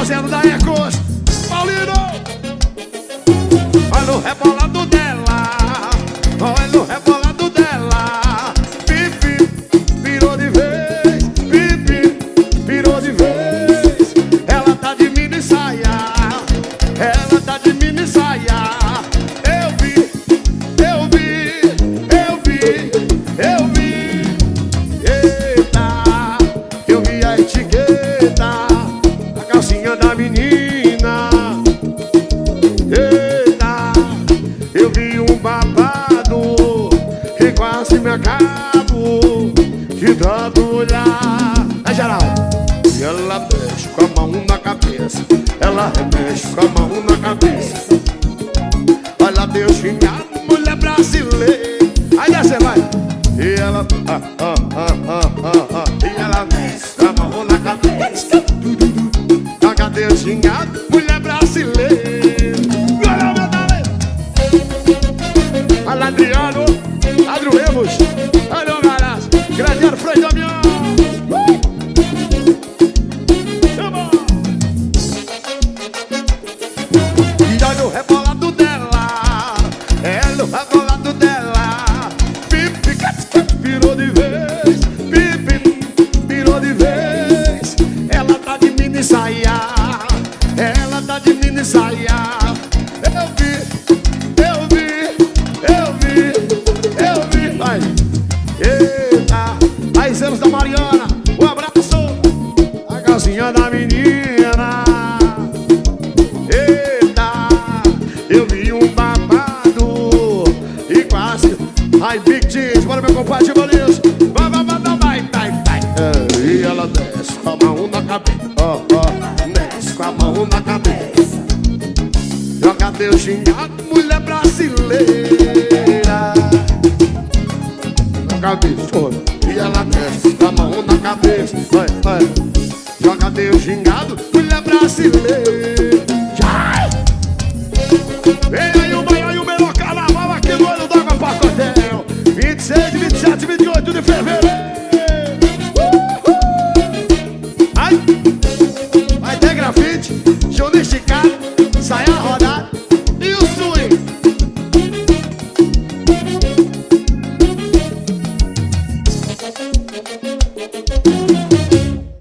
fazendo da Ecos. Paulino! Olha o rebola. E quase me acabo De tanto olhar. É geral. E ela mexe com a mão na cabeça. Ela remexe com a mão na cabeça. Olha Deus xingado, mulher brasileira. Aí você vai. E ela ah, ah, ah, ah, ah, ah. E ela mexe com a mão na cabeça. Deus xingado, mulher brasileira. Olha Adriano Lemos Olha o Garas Ai, Big Jeans, bora meu compadre Valinhos. Vai, vai, vai, vai, vai, vai. É, e ela desce com a mão na cabeça. Ó, ó, desce com a mão na cabeça. Joga Deus xingado, mulher brasileira. Na cabeça. E ela desce com a mão na cabeça. Vai, vai. Joga Deus xingado, mulher brasileira.